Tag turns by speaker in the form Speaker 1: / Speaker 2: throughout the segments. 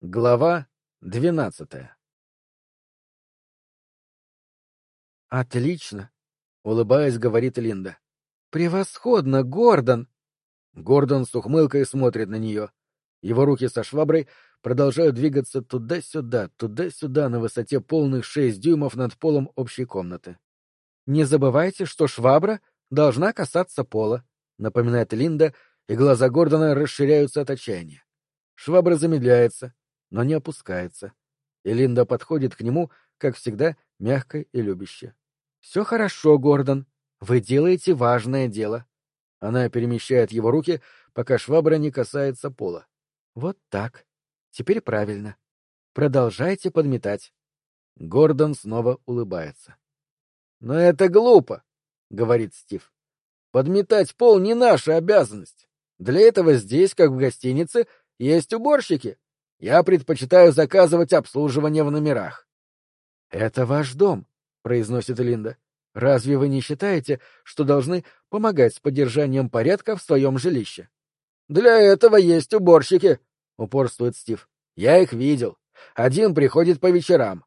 Speaker 1: Глава двенадцатая
Speaker 2: «Отлично!» — улыбаясь, говорит Линда. «Превосходно, Гордон!»
Speaker 1: Гордон с ухмылкой смотрит на нее. Его руки со шваброй продолжают двигаться туда-сюда, туда-сюда на высоте полных шесть дюймов над полом общей комнаты.
Speaker 2: «Не забывайте, что швабра должна касаться пола», — напоминает Линда, и глаза Гордона расширяются от отчаяния.
Speaker 1: Швабра замедляется, но не опускается. И Линда подходит к нему, как всегда, мягко и любяще.
Speaker 2: «Все хорошо, Гордон. Вы делаете важное дело».
Speaker 1: Она перемещает его руки, пока швабра не касается пола.
Speaker 2: «Вот так. Теперь правильно. Продолжайте подметать».
Speaker 1: Гордон снова улыбается. «Но это глупо», — говорит Стив. «Подметать пол не наша обязанность. Для этого здесь, как в гостинице, есть уборщики. Я предпочитаю заказывать обслуживание в номерах.
Speaker 2: — Это ваш дом, — произносит Линда. — Разве вы не считаете, что должны помогать с поддержанием порядка в своем жилище?
Speaker 1: — Для этого есть уборщики, — упорствует Стив. — Я их видел. Один приходит по вечерам.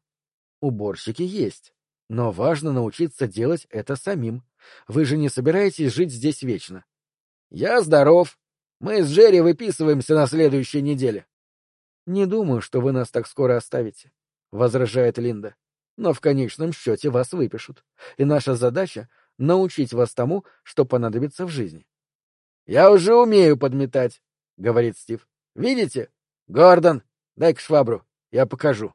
Speaker 2: Уборщики есть. Но важно научиться делать это самим. Вы же не собираетесь жить здесь вечно.
Speaker 1: — Я здоров. Мы с Джерри выписываемся на следующей неделе.
Speaker 2: Не думаю, что вы нас так скоро оставите, возражает Линда. Но в конечном счете вас выпишут, и наша задача — научить вас тому, что понадобится в жизни.
Speaker 1: — Я уже умею подметать, — говорит Стив. — Видите? Гордон, дай-ка швабру, я покажу.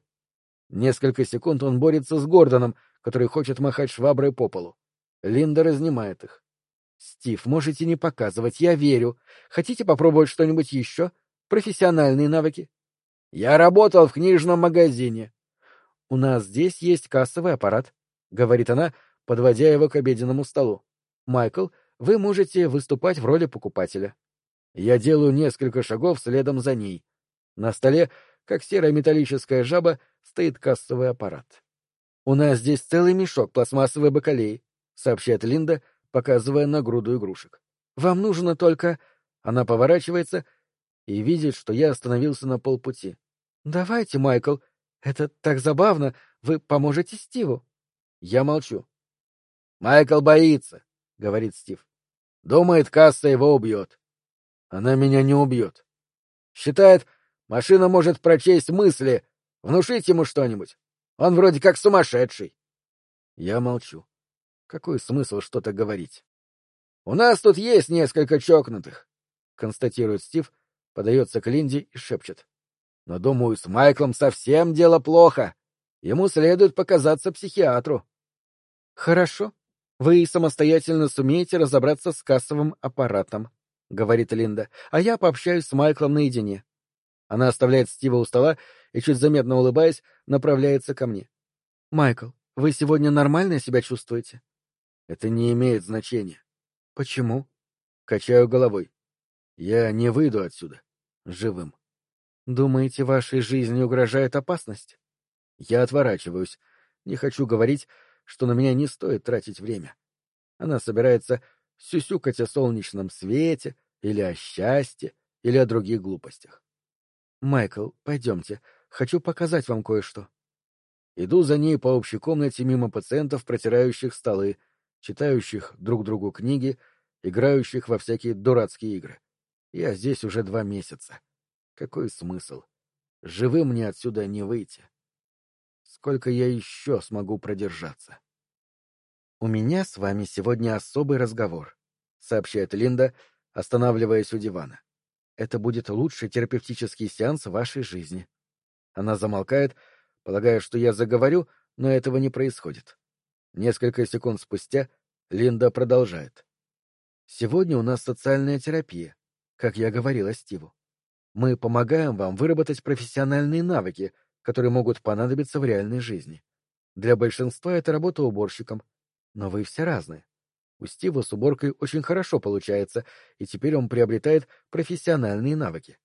Speaker 1: Несколько секунд он борется с Гордоном, который хочет махать шваброй по полу. Линда разнимает их.
Speaker 2: — Стив, можете не показывать, я верю. Хотите попробовать что-нибудь еще? Профессиональные навыки?
Speaker 1: Я работал в книжном магазине.
Speaker 2: — У нас здесь есть кассовый аппарат, — говорит она, подводя его к обеденному столу. — Майкл, вы можете выступать в роли покупателя.
Speaker 1: Я делаю несколько шагов следом за ней. На столе, как серая металлическая жаба, стоит кассовый аппарат.
Speaker 2: — У нас здесь целый мешок пластмассовой бакалеи, — сообщает Линда, показывая на груду игрушек. — Вам нужно только... Она поворачивается и видит, что я остановился на полпути. «Давайте, Майкл. Это так забавно. Вы поможете Стиву».
Speaker 1: Я молчу. «Майкл боится», — говорит Стив. «Думает, касса его убьет». Она меня не убьет. Считает, машина может прочесть мысли, внушить ему что-нибудь. Он вроде как сумасшедший. Я молчу. Какой смысл что-то говорить? «У нас тут есть несколько чокнутых», — констатирует Стив, подается к Линде и шепчет. Но, думаю, с Майклом совсем дело плохо. Ему следует показаться психиатру.
Speaker 2: Хорошо. Вы самостоятельно сумеете разобраться с кассовым аппаратом, говорит Линда, а я пообщаюсь с Майклом наедине. Она оставляет Стива у стола и, чуть заметно улыбаясь, направляется ко мне. Майкл, вы сегодня нормально себя чувствуете?
Speaker 1: Это не имеет значения.
Speaker 2: Почему?
Speaker 1: Качаю головой. Я не выйду отсюда живым.
Speaker 2: Думаете, вашей жизни угрожает опасность?
Speaker 1: Я отворачиваюсь. Не хочу говорить, что на меня не стоит тратить время. Она собирается сюсюкать о солнечном свете или о счастье, или о других глупостях.
Speaker 2: Майкл, пойдемте. Хочу показать вам кое-что.
Speaker 1: Иду за ней по общей комнате мимо пациентов, протирающих столы, читающих друг другу книги, играющих во всякие дурацкие игры. Я здесь уже два месяца. Какой смысл? Живым мне отсюда не выйти. Сколько я еще смогу продержаться?
Speaker 2: — У меня с вами сегодня особый разговор, — сообщает Линда, останавливаясь у дивана. — Это будет лучший терапевтический сеанс вашей жизни.
Speaker 1: Она замолкает, полагая, что я заговорю, но этого не происходит. Несколько секунд спустя Линда продолжает.
Speaker 2: Сегодня у нас социальная терапия как я говорила Стиву. Мы помогаем вам выработать профессиональные навыки, которые могут понадобиться в реальной жизни. Для большинства это работа уборщиком, но вы все разные. У Стива с уборкой очень хорошо получается, и теперь он приобретает профессиональные навыки.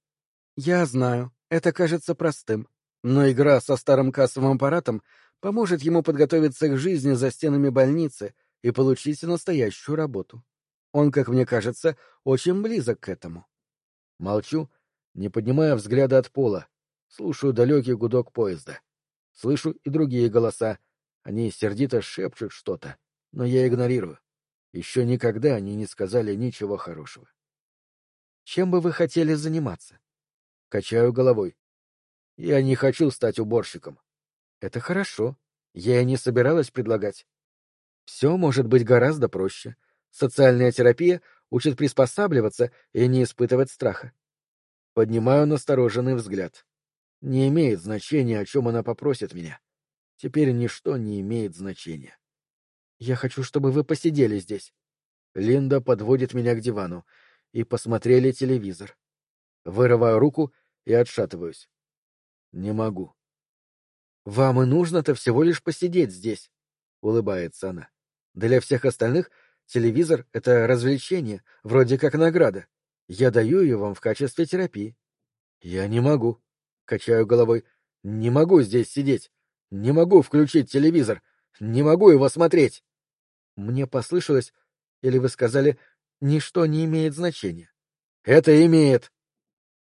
Speaker 2: Я знаю, это кажется простым, но игра со старым кассовым аппаратом поможет ему подготовиться к жизни за стенами больницы и получить настоящую работу. Он, как мне кажется, очень близок к этому.
Speaker 1: Молчу, не поднимая взгляда от пола, Слушаю далекий гудок поезда. Слышу и другие голоса. Они сердито шепчут что-то, но я игнорирую. Еще никогда они не сказали ничего хорошего.
Speaker 2: Чем бы вы хотели заниматься?
Speaker 1: Качаю головой. Я не хочу стать уборщиком.
Speaker 2: Это хорошо. Я и не собиралась предлагать. Все может быть гораздо проще. Социальная терапия учит приспосабливаться и не испытывать страха.
Speaker 1: Поднимаю настороженный взгляд. Не имеет значения, о чем она попросит меня. Теперь ничто не имеет значения.
Speaker 2: Я хочу, чтобы вы посидели здесь.
Speaker 1: Линда подводит меня к дивану и посмотрели телевизор. Вырываю руку и отшатываюсь. Не могу.
Speaker 2: Вам и нужно-то всего лишь посидеть здесь, улыбается она. Для всех остальных телевизор — это развлечение, вроде как награда. Я даю ее вам в качестве терапии.
Speaker 1: Я не могу. Качаю головой. Не могу здесь сидеть. Не могу включить телевизор. Не могу его смотреть.
Speaker 2: Мне послышалось, или вы сказали, ничто не имеет значения.
Speaker 1: Это имеет.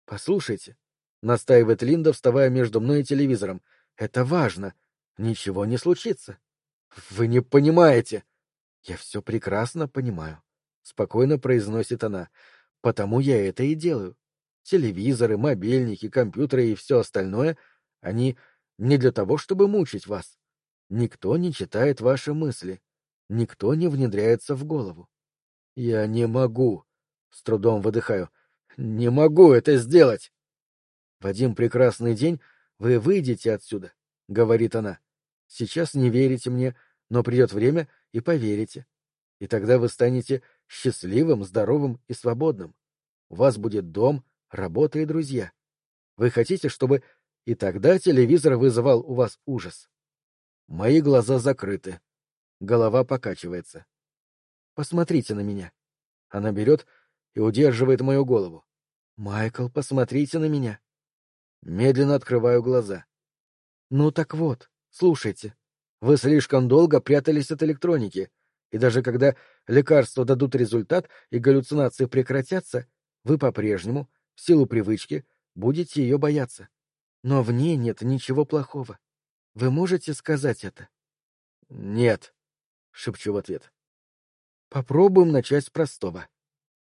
Speaker 2: Послушайте, настаивает Линда, вставая между мной и телевизором. Это важно. Ничего не случится.
Speaker 1: Вы не понимаете.
Speaker 2: Я все прекрасно понимаю. Спокойно произносит она. Потому я это и делаю. Телевизоры, мобильники, компьютеры и все остальное, они не для того, чтобы мучить вас. Никто не читает ваши мысли. Никто не внедряется в голову.
Speaker 1: Я не могу. С трудом выдыхаю. Не могу это сделать.
Speaker 2: В один прекрасный день вы выйдете отсюда, — говорит она. Сейчас не верите мне, но придет время и поверите. И тогда вы станете счастливым, здоровым и свободным. У вас будет дом, работа и друзья. Вы хотите, чтобы и тогда телевизор вызывал у вас ужас? Мои глаза закрыты. Голова покачивается. Посмотрите на меня. Она берет и удерживает мою голову. Майкл, посмотрите на меня. Медленно открываю глаза. Ну так вот, слушайте. Вы слишком долго прятались от электроники, и даже когда лекарства дадут результат и галлюцинации прекратятся, вы по-прежнему, в силу привычки, будете ее бояться. Но в ней нет ничего плохого. Вы можете сказать это?
Speaker 1: — Нет, — шепчу в ответ.
Speaker 2: Попробуем начать с простого.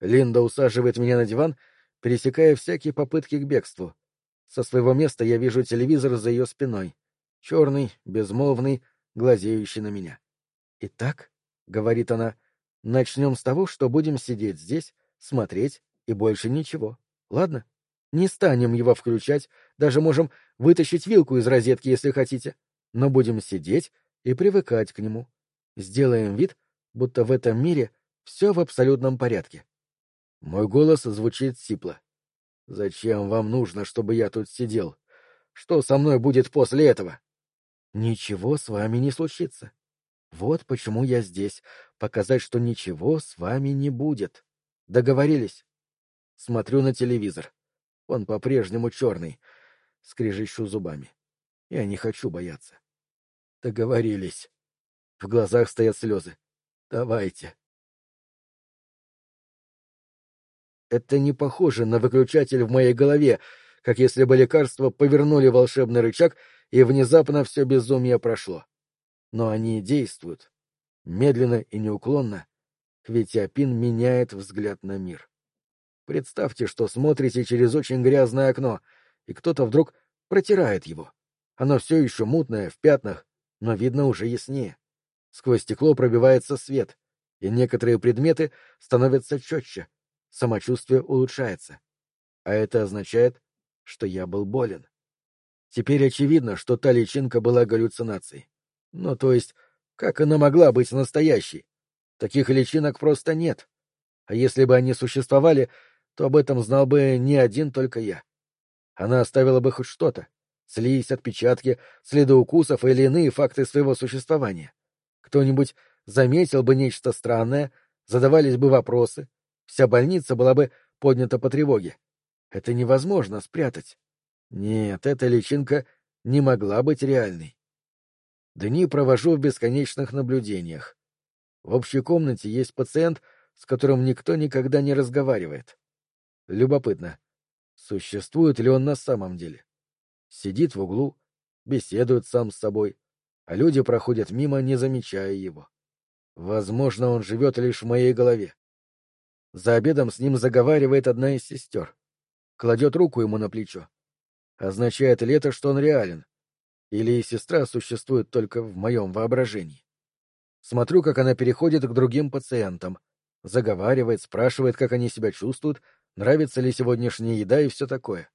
Speaker 2: Линда усаживает меня на диван, пересекая всякие попытки к бегству. Со своего места я вижу телевизор за ее спиной. Черный, безмолвный, глазеющий на меня. «Итак», — говорит она, — «начнем с того, что будем сидеть здесь, смотреть и больше ничего. Ладно? Не станем его включать, даже можем вытащить вилку из розетки, если хотите. Но будем сидеть и привыкать к нему. Сделаем вид, будто в этом мире все в абсолютном порядке». Мой голос звучит сипло. «Зачем вам нужно, чтобы я тут сидел? Что со мной будет после этого?» «Ничего с вами не случится. Вот почему я здесь, показать, что ничего с вами не будет. Договорились?» Смотрю на телевизор. Он по-прежнему черный. Скрежещу зубами. Я не хочу бояться. Договорились. В глазах стоят слезы. Давайте. Это не похоже на выключатель в моей голове, как если бы лекарства повернули волшебный рычаг, и внезапно все безумие прошло. Но они действуют. Медленно и неуклонно. Ведь меняет взгляд на мир. Представьте, что смотрите через очень грязное окно, и кто-то вдруг протирает его. Оно все еще мутное, в пятнах, но видно уже яснее. Сквозь стекло пробивается свет, и некоторые предметы становятся четче, самочувствие улучшается. А это означает, что я был болен. Теперь очевидно, что та личинка была галлюцинацией. Ну, то есть, как она могла быть настоящей? Таких личинок просто нет. А если бы они существовали, то об этом знал бы не один только я. Она оставила бы хоть что-то. Слизь, отпечатки, следы укусов или иные факты своего существования. Кто-нибудь заметил бы нечто странное, задавались бы вопросы, Вся больница была бы поднята по тревоге. Это невозможно спрятать. Нет, эта личинка не могла быть реальной. Дни провожу в бесконечных наблюдениях. В общей комнате есть пациент, с которым никто никогда не разговаривает. Любопытно, существует ли он на самом деле?
Speaker 1: Сидит в углу, беседует сам с собой, а люди проходят мимо, не замечая его. Возможно, он живет лишь в моей голове. За обедом с ним заговаривает одна из сестер. Кладет руку ему на плечо. Означает ли это, что он реален? Или сестра существует только в моем воображении? Смотрю, как она переходит к другим пациентам. Заговаривает, спрашивает, как они себя чувствуют, нравится ли сегодняшняя еда и все такое.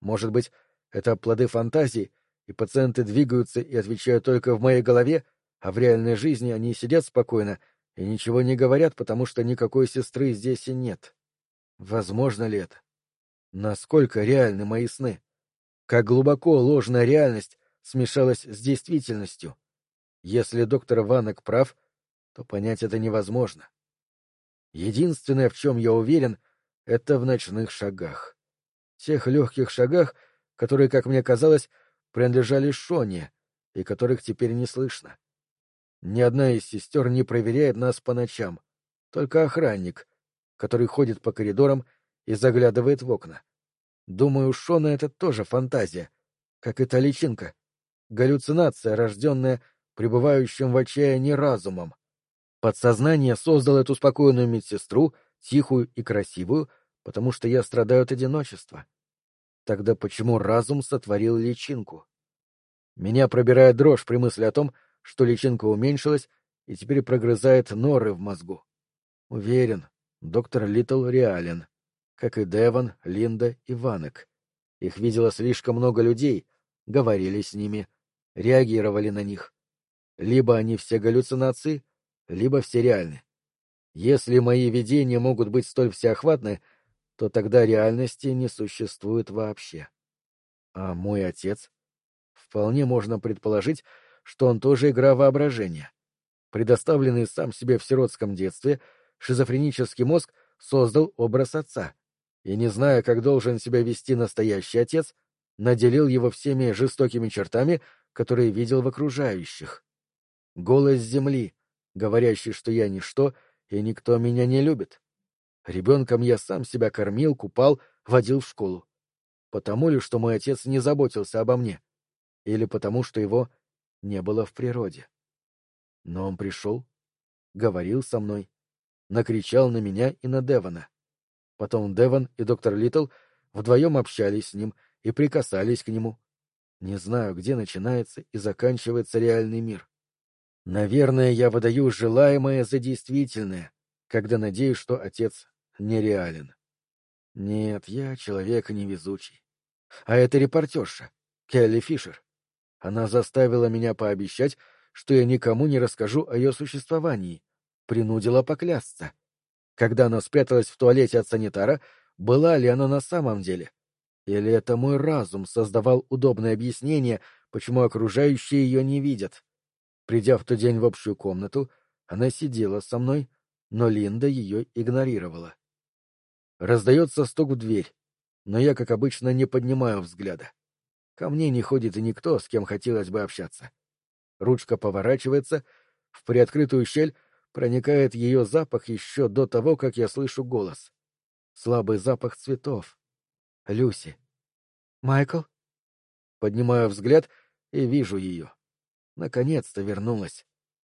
Speaker 1: Может быть, это плоды фантазии, и пациенты двигаются и отвечают только в моей голове, а в реальной жизни они сидят спокойно и ничего не говорят, потому что никакой сестры здесь и нет. Возможно ли это? Насколько реальны мои сны? Как глубоко ложная реальность смешалась с действительностью? Если доктор Ванок прав, то понять это невозможно. Единственное, в чем я уверен, это в ночных шагах. Тех легких шагах, которые, как мне казалось, принадлежали Шоне и которых теперь не слышно. Ни одна из сестер не проверяет нас по ночам, только охранник, который ходит по коридорам и заглядывает в окна. Думаю, Шона — это тоже фантазия, как и та личинка, галлюцинация, рожденная пребывающим в отчаянии разумом. Подсознание создало эту спокойную медсестру, тихую и красивую, потому что я страдаю от одиночества. Тогда почему разум сотворил личинку? Меня пробирает дрожь при мысли о том, что личинка уменьшилась и теперь прогрызает норы в мозгу. Уверен, доктор Литл реален, как и Деван, Линда и Ванек. Их видело слишком много людей, говорили с ними, реагировали на них. Либо они все галлюцинации, либо все реальны. Если мои видения могут быть столь всеохватны, то тогда реальности не существует вообще. А мой отец? Вполне можно предположить, что он тоже игра воображения. Предоставленный сам себе в сиротском детстве, шизофренический мозг создал образ отца, и, не зная, как должен себя вести настоящий отец, наделил его всеми жестокими чертами, которые видел в окружающих. Голос земли, говорящий, что я ничто, и никто меня не любит. Ребенком я сам себя кормил, купал, водил в школу. Потому ли, что мой отец не заботился обо мне? Или потому, что его не было в природе. Но он пришел, говорил со мной, накричал на меня и на Девона. Потом Девон и доктор Литл вдвоем общались с ним и прикасались к нему. Не знаю, где начинается и заканчивается реальный мир. Наверное, я выдаю желаемое за действительное, когда надеюсь, что отец нереален. Нет, я человек невезучий. А это репортерша, Келли Фишер. Она заставила меня пообещать, что я никому не расскажу о ее существовании, принудила поклясться. Когда она спряталась в туалете от санитара, была ли она на самом деле? Или это мой разум создавал удобное объяснение, почему окружающие ее не видят? Придя в тот день в общую комнату, она сидела со мной, но Линда ее игнорировала. Раздается стук в дверь, но я, как обычно, не поднимаю взгляда. Ко мне не ходит и никто, с кем хотелось бы общаться. Ручка поворачивается, в приоткрытую щель проникает ее запах еще до того, как я слышу голос. Слабый запах цветов. Люси. «Майкл?» Поднимаю взгляд и вижу ее. Наконец-то вернулась.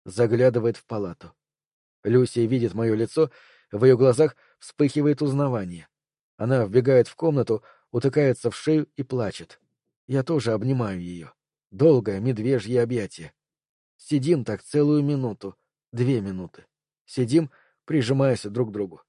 Speaker 1: Заглядывает в палату. Люси видит мое лицо, в ее глазах вспыхивает узнавание. Она вбегает в комнату, утыкается в шею и плачет. Я тоже обнимаю ее. Долгое медвежье объятие. Сидим так целую минуту, две минуты. Сидим, прижимаясь друг к другу.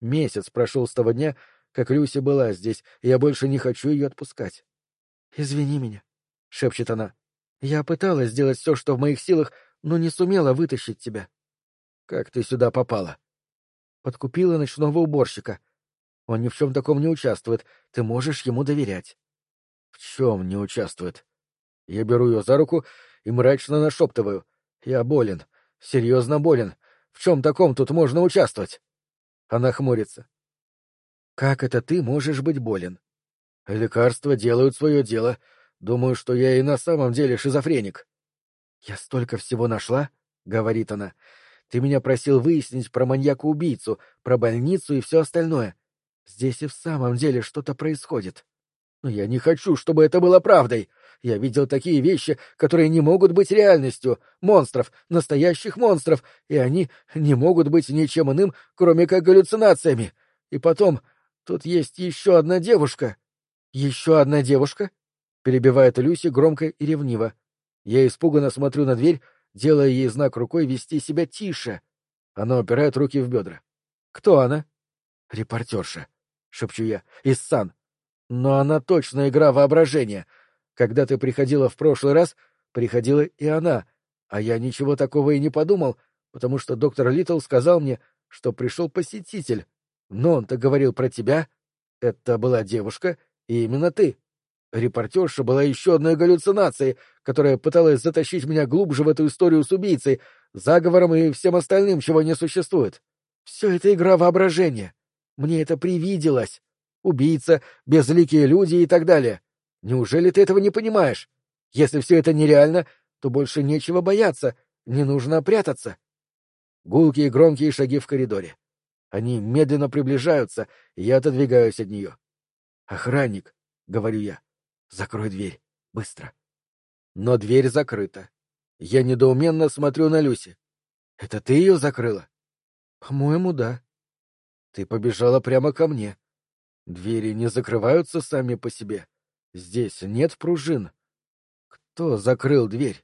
Speaker 1: Месяц прошел с того дня, как Люси была здесь, и я больше не хочу ее отпускать. — Извини меня, — шепчет она. — Я пыталась сделать все, что в моих силах, но не сумела вытащить тебя. — Как ты сюда попала? — Подкупила ночного уборщика. Он ни в чем таком не участвует, ты можешь ему доверять. В чем не участвует? Я беру ее за руку и мрачно нашептываю. Я болен. Серьезно болен. В чем таком тут можно участвовать? Она хмурится. Как это ты можешь быть болен? Лекарства делают свое дело. Думаю, что я и на самом деле шизофреник. Я столько всего нашла, — говорит она. Ты меня просил выяснить про маньяка-убийцу, про больницу и все остальное. Здесь и в самом деле что-то происходит. Но я не хочу, чтобы это было правдой. Я видел такие вещи, которые не могут быть реальностью. Монстров, настоящих монстров, и они не могут быть ничем иным, кроме как галлюцинациями. И потом, тут есть еще одна девушка. Еще одна девушка? Перебивает Люси громко и ревниво. Я испуганно смотрю на дверь, делая ей знак рукой вести себя тише. Она упирает руки в бедра. Кто она? Репортерша, шепчу я. Из Сан. Но она точно игра воображения. Когда ты приходила в прошлый раз, приходила и она, а я ничего такого и не подумал, потому что доктор Литл сказал мне, что пришел посетитель. Но он-то говорил про тебя. Это была девушка, и именно ты. Репортерша была еще одной галлюцинацией, которая пыталась затащить меня глубже в эту историю с убийцей, заговором и всем остальным, чего не существует. Все это игра воображения. Мне это привиделось. Убийца, безликие люди и так далее. Неужели ты этого не понимаешь? Если все это нереально, то больше нечего бояться, не нужно прятаться. Гулкие громкие шаги в коридоре. Они медленно приближаются, и я отодвигаюсь от нее. «Охранник», — говорю я, — «закрой дверь, быстро». Но дверь закрыта. Я недоуменно смотрю на Люси. «Это ты ее закрыла?» «По-моему, да». «Ты побежала прямо ко мне. Двери не закрываются сами по себе. Здесь нет пружин. Кто закрыл дверь?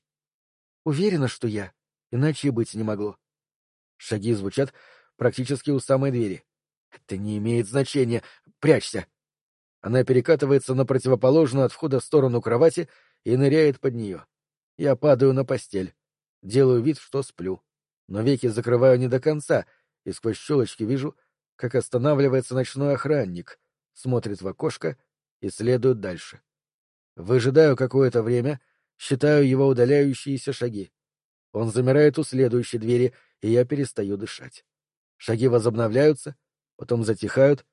Speaker 1: Уверена, что я. Иначе и быть не могло. Шаги звучат практически у самой двери. Это не имеет значения. Прячься. Она перекатывается на противоположную от входа сторону кровати и ныряет под нее. Я падаю на постель. Делаю вид, что сплю. Но веки закрываю не до конца, и сквозь щелочки вижу, как останавливается ночной охранник, смотрит в окошко и следует дальше. Выжидаю какое-то время, считаю его удаляющиеся шаги. Он замирает у следующей двери, и я перестаю дышать. Шаги возобновляются, потом затихают,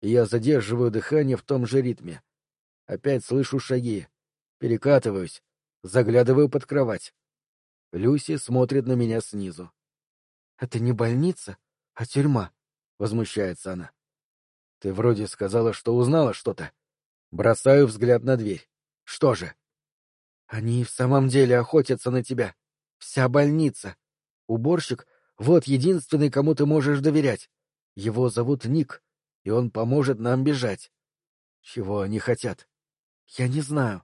Speaker 1: и я задерживаю дыхание в том же ритме. Опять слышу шаги, перекатываюсь, заглядываю под кровать. Люси смотрит на меня снизу. — Это не больница, а тюрьма, — возмущается она. — Ты вроде сказала, что узнала что-то. Бросаю взгляд на дверь. Что же? Они в самом деле охотятся на тебя. Вся больница. Уборщик — вот единственный, кому ты можешь доверять. Его зовут Ник, и он поможет нам бежать. Чего они хотят? Я не знаю.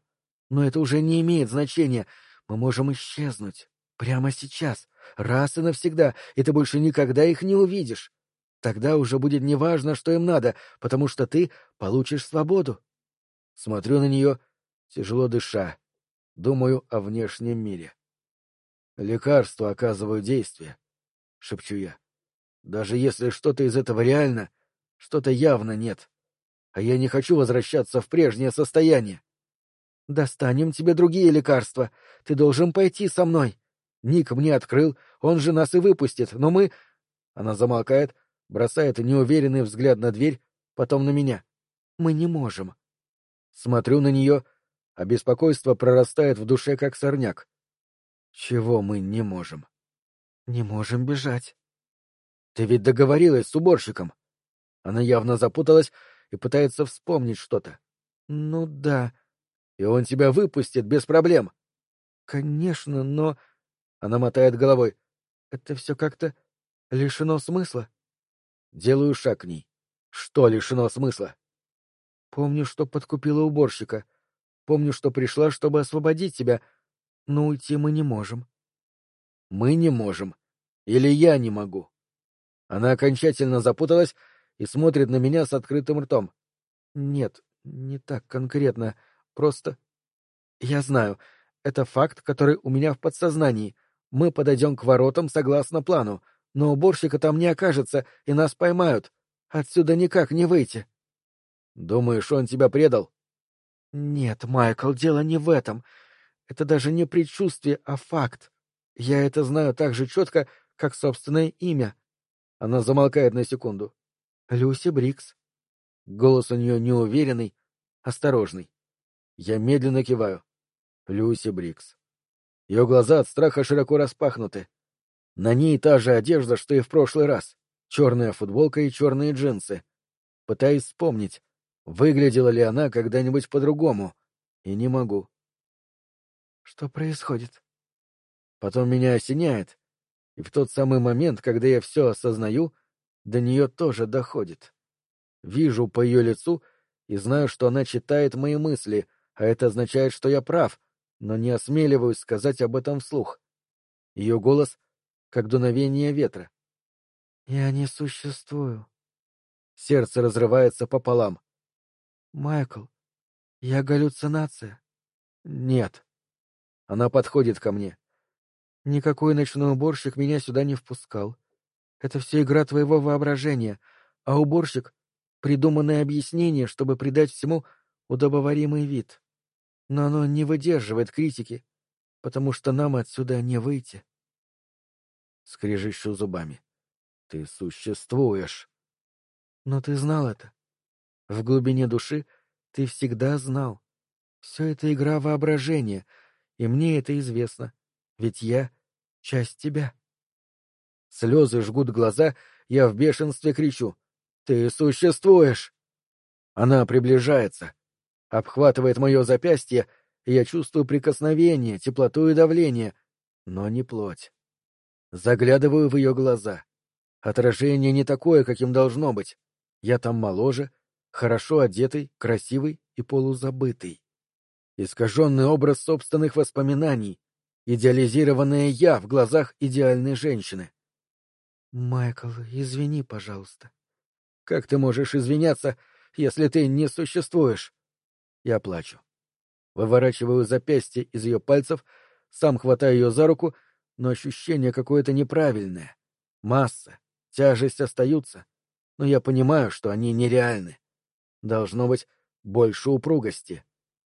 Speaker 1: Но это уже не имеет значения. Мы можем исчезнуть. Прямо сейчас. Раз и навсегда. И ты больше никогда их не увидишь. Тогда уже будет неважно, что им надо, потому что ты получишь свободу. Смотрю на нее, тяжело дыша, думаю о внешнем мире. Лекарства оказывают действие, — шепчу я. Даже если что-то из этого реально, что-то явно нет. А я не хочу возвращаться в прежнее состояние. Достанем тебе другие лекарства. Ты должен пойти со мной. Ник мне открыл, он же нас и выпустит, но мы... Она замолкает, бросает неуверенный взгляд на дверь, потом на меня. Мы не можем. Смотрю на нее, а беспокойство прорастает в душе, как сорняк. Чего мы не можем? Не можем бежать. Ты ведь договорилась с уборщиком. Она явно запуталась и пытается вспомнить что-то. Ну да. И он тебя выпустит без проблем. Конечно, но... Она мотает головой. Это все как-то лишено смысла. Делаю шаг к ней. Что лишено смысла? Помню, что подкупила уборщика. Помню, что пришла, чтобы освободить тебя. Но уйти мы не можем. Мы не можем. Или я не могу. Она окончательно запуталась и смотрит на меня с открытым ртом. Нет, не так конкретно. Просто... Я знаю. Это факт, который у меня в подсознании. Мы подойдем к воротам согласно плану, но уборщика там не окажется, и нас поймают. Отсюда никак не выйти. Думаешь, он тебя предал? Нет, Майкл, дело не в этом. Это даже не предчувствие, а факт. Я это знаю так же четко, как собственное имя. Она замолкает на секунду. Люси Брикс. Голос у нее неуверенный, осторожный. Я медленно киваю. Люси Брикс. Ее глаза от страха широко распахнуты. На ней та же одежда, что и в прошлый раз. Черная футболка и черные джинсы. Пытаюсь вспомнить, выглядела ли она когда-нибудь по-другому, и не могу.
Speaker 2: Что происходит?
Speaker 1: Потом меня осеняет, и в тот самый момент, когда я все осознаю, до нее тоже доходит. Вижу по ее лицу и знаю, что она читает мои мысли, а это означает, что я прав, но не осмеливаюсь сказать об этом вслух. Ее голос — как дуновение ветра.
Speaker 2: «Я не существую».
Speaker 1: Сердце разрывается пополам.
Speaker 2: «Майкл, я галлюцинация».
Speaker 1: «Нет». Она подходит ко мне.
Speaker 2: «Никакой ночной уборщик меня сюда не впускал. Это все игра твоего воображения, а уборщик — придуманное объяснение, чтобы придать всему удобоваримый вид. Но оно не выдерживает критики, потому что нам отсюда не выйти.
Speaker 1: Скрежещу зубами. Ты существуешь.
Speaker 2: Но ты знал это. В глубине души ты всегда знал. Все это игра воображения, и мне это известно, ведь я — часть тебя.
Speaker 1: Слезы жгут глаза, я в бешенстве кричу. «Ты существуешь!» Она приближается, обхватывает мое запястье, и я чувствую прикосновение, теплоту и давление, но не плоть. Заглядываю в ее глаза. Отражение не такое, каким должно быть. Я там моложе, хорошо одетый, красивый и полузабытый. Искаженный образ собственных воспоминаний, идеализированное «я» в глазах идеальной женщины.
Speaker 2: «Майкл, извини, пожалуйста».
Speaker 1: «Как ты можешь извиняться, если ты не существуешь?» Я плачу. Выворачиваю запястье из ее пальцев, сам хватаю ее за руку, но ощущение какое-то неправильное. Масса, тяжесть остаются, но я понимаю, что они нереальны. Должно быть больше упругости.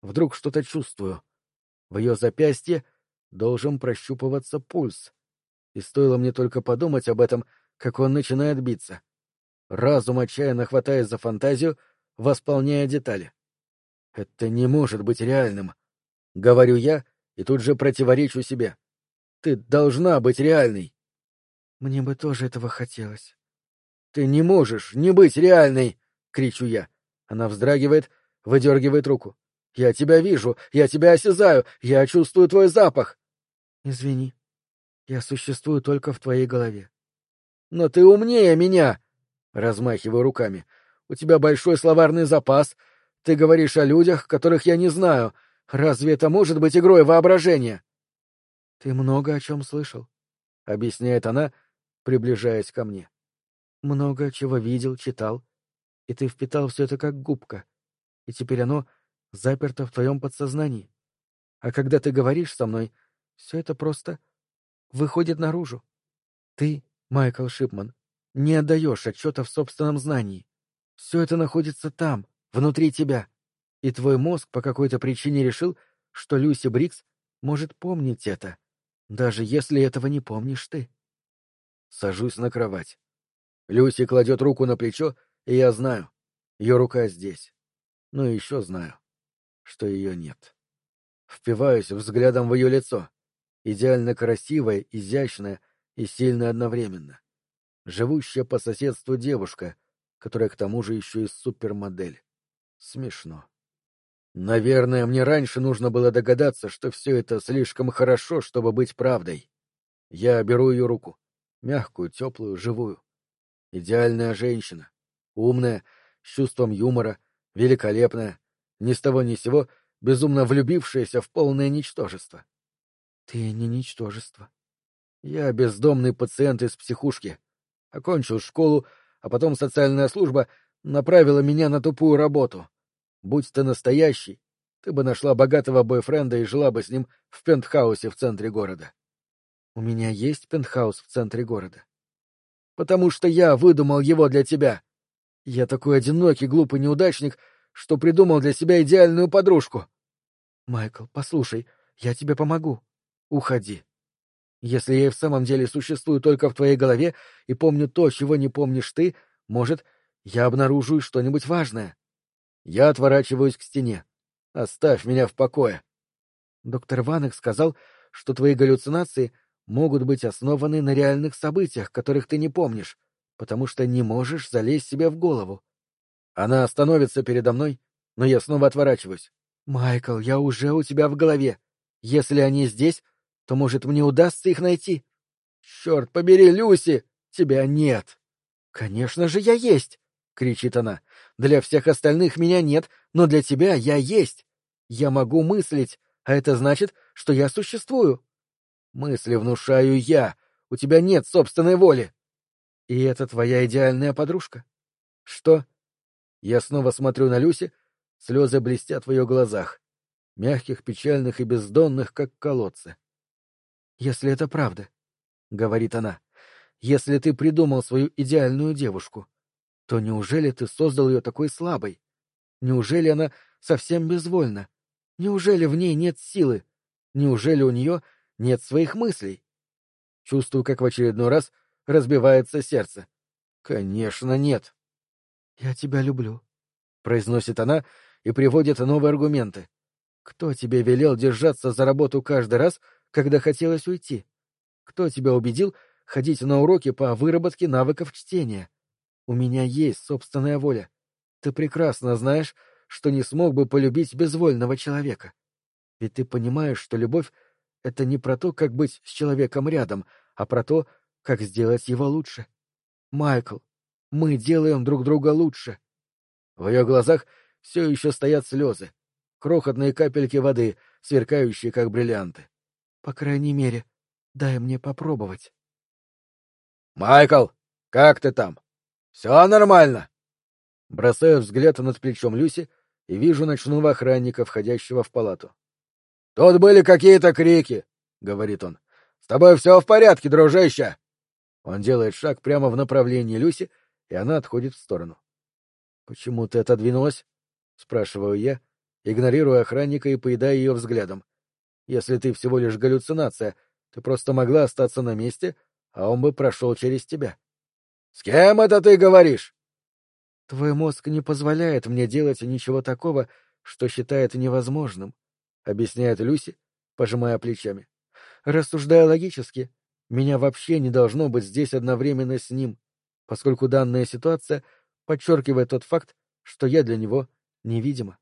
Speaker 1: Вдруг что-то чувствую. В ее запястье должен прощупываться пульс и стоило мне только подумать об этом, как он начинает биться. Разум, отчаянно хватаясь за фантазию, восполняя детали. Это не может быть реальным. Говорю я и тут же противоречу себе. Ты должна быть реальной.
Speaker 2: Мне бы тоже этого хотелось.
Speaker 1: Ты не можешь не быть реальной, кричу я. Она вздрагивает, выдергивает руку. Я тебя вижу, я тебя осязаю, я чувствую твой запах.
Speaker 2: Извини. Я существую только в твоей голове.
Speaker 1: Но ты умнее меня, размахиваю руками. У тебя большой словарный запас. Ты говоришь о людях, которых я не знаю. Разве это может быть игрой воображения?
Speaker 2: Ты много о чем слышал, объясняет она, приближаясь ко мне. Много чего видел, читал, и ты впитал все это как губка, и теперь оно заперто в твоем подсознании. А когда ты говоришь со мной, все это просто выходит наружу. Ты, Майкл Шипман, не отдаешь отчета в собственном знании. Все это находится там, внутри тебя. И твой мозг по какой-то причине решил, что Люси Брикс может помнить это, даже если этого не помнишь ты.
Speaker 1: Сажусь на кровать. Люси кладет руку на плечо, и я знаю, ее рука здесь. Но еще знаю, что ее нет. Впиваюсь взглядом в ее лицо идеально красивая, изящная и сильная одновременно. Живущая по соседству девушка, которая к тому же еще и супермодель. Смешно. Наверное, мне раньше нужно было догадаться, что все это слишком хорошо, чтобы быть правдой. Я беру ее руку. Мягкую, теплую, живую. Идеальная женщина. Умная, с чувством юмора, великолепная, ни с того ни с сего, безумно влюбившаяся в полное ничтожество.
Speaker 2: Ты не ничтожество.
Speaker 1: Я бездомный пациент из психушки. Окончил школу, а потом социальная служба направила меня на тупую работу. Будь ты настоящий, ты бы нашла богатого бойфренда и жила бы с ним в пентхаусе в центре города.
Speaker 2: У меня есть пентхаус в центре города.
Speaker 1: Потому что я выдумал его для тебя. Я такой одинокий, глупый неудачник, что придумал для себя идеальную подружку.
Speaker 2: Майкл, послушай, я тебе помогу.
Speaker 1: Уходи. Если я и в самом деле существую только в твоей голове и помню то, чего не помнишь ты, может, я обнаружу что-нибудь важное. Я отворачиваюсь к стене. Оставь меня в покое.
Speaker 2: Доктор Ванек сказал, что твои галлюцинации могут быть основаны на реальных событиях, которых ты не помнишь, потому что не можешь залезть себе в голову.
Speaker 1: Она становится передо мной, но я снова отворачиваюсь.
Speaker 2: «Майкл, я уже у тебя в голове. Если они здесь, то, может, мне удастся их найти?»
Speaker 1: «Черт побери, Люси! Тебя нет!»
Speaker 2: «Конечно же, я есть!» — кричит она. «Для всех остальных меня нет, но для тебя я есть. Я могу мыслить, а это значит, что я существую».
Speaker 1: «Мысли внушаю я. У тебя нет собственной воли».
Speaker 2: «И это твоя идеальная подружка?»
Speaker 1: «Что?» Я снова смотрю на Люси, слезы блестят в ее глазах, мягких, печальных и бездонных, как колодцы.
Speaker 2: «Если это правда», — говорит она, — «если ты придумал свою идеальную девушку, то неужели ты создал ее такой слабой? Неужели она совсем безвольна? Неужели в ней нет силы? Неужели у нее нет своих мыслей?»
Speaker 1: Чувствую, как в очередной раз разбивается сердце. «Конечно, нет».
Speaker 2: «Я тебя люблю», —
Speaker 1: произносит она и приводит новые аргументы. «Кто тебе велел держаться за работу каждый раз, когда хотелось уйти? Кто тебя убедил ходить на уроки по выработке навыков чтения? У меня есть собственная воля. Ты прекрасно знаешь, что не смог бы полюбить безвольного человека. Ведь ты понимаешь, что любовь — это не про то, как быть с человеком рядом, а про то, как сделать его лучше. Майкл, мы делаем друг друга лучше. В ее глазах все еще стоят слезы, крохотные капельки воды, сверкающие, как бриллианты.
Speaker 2: По крайней мере, дай мне попробовать.
Speaker 1: «Майкл, как ты там? Все нормально?» Бросаю взгляд над плечом Люси и вижу ночного охранника, входящего в палату. «Тут были какие-то крики», — говорит он. «С тобой все в порядке, дружище?» Он делает шаг прямо в направлении Люси, и она отходит в сторону. «Почему ты отодвинулась?» — спрашиваю я, игнорируя охранника и поедая ее взглядом. «Если ты всего лишь галлюцинация, ты просто могла остаться на месте, а он бы прошел через тебя». «С кем это ты говоришь?»
Speaker 2: «Твой мозг не позволяет мне делать ничего такого, что считает невозможным», — объясняет Люси, пожимая плечами. «Рассуждая логически, меня вообще не должно быть здесь одновременно с ним поскольку данная ситуация подчеркивает тот факт, что я для него невидима.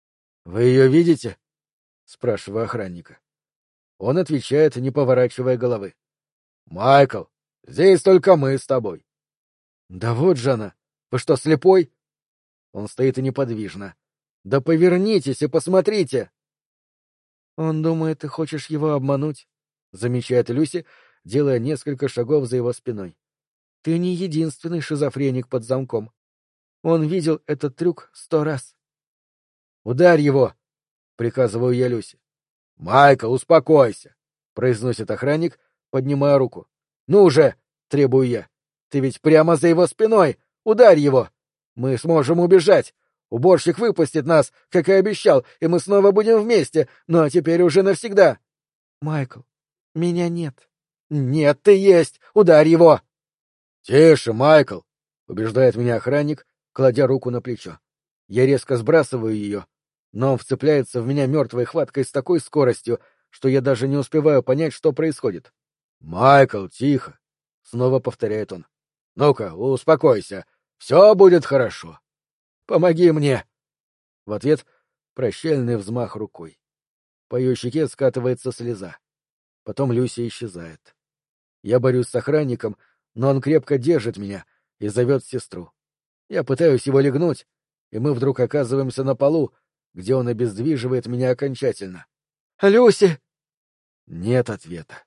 Speaker 1: — Вы ее видите? — спрашиваю охранника. Он отвечает, не поворачивая головы. — Майкл, здесь только мы с тобой. — Да вот же она. Вы что, слепой? Он стоит и неподвижно. — Да повернитесь и посмотрите!
Speaker 2: — Он думает, ты хочешь его обмануть, — замечает Люси, делая несколько шагов за его спиной. Ты не единственный шизофреник под замком. Он видел этот трюк сто раз.
Speaker 1: «Ударь его!» — приказываю я Люсе. «Майкл, успокойся!» — произносит охранник, поднимая руку. «Ну уже!» — требую я. «Ты ведь прямо за его спиной! Ударь его! Мы сможем убежать! Уборщик выпустит нас, как и обещал, и мы снова будем вместе, но теперь уже навсегда!»
Speaker 2: «Майкл, меня нет».
Speaker 1: «Нет, ты есть! Ударь его!» «Тише, Майкл!» — убеждает меня охранник, кладя руку на плечо. Я резко сбрасываю ее, но он вцепляется в меня мертвой хваткой с такой скоростью, что я даже не успеваю понять, что происходит. «Майкл, тихо!» — снова повторяет он. «Ну-ка, успокойся. Все будет хорошо. Помоги мне!» В ответ прощальный взмах рукой. По ее щеке скатывается слеза. Потом Люся исчезает. Я борюсь с охранником — но он крепко держит меня и зовет сестру. Я пытаюсь его легнуть, и мы вдруг оказываемся на полу, где он обездвиживает меня окончательно.
Speaker 2: «Люси!»
Speaker 1: Нет ответа.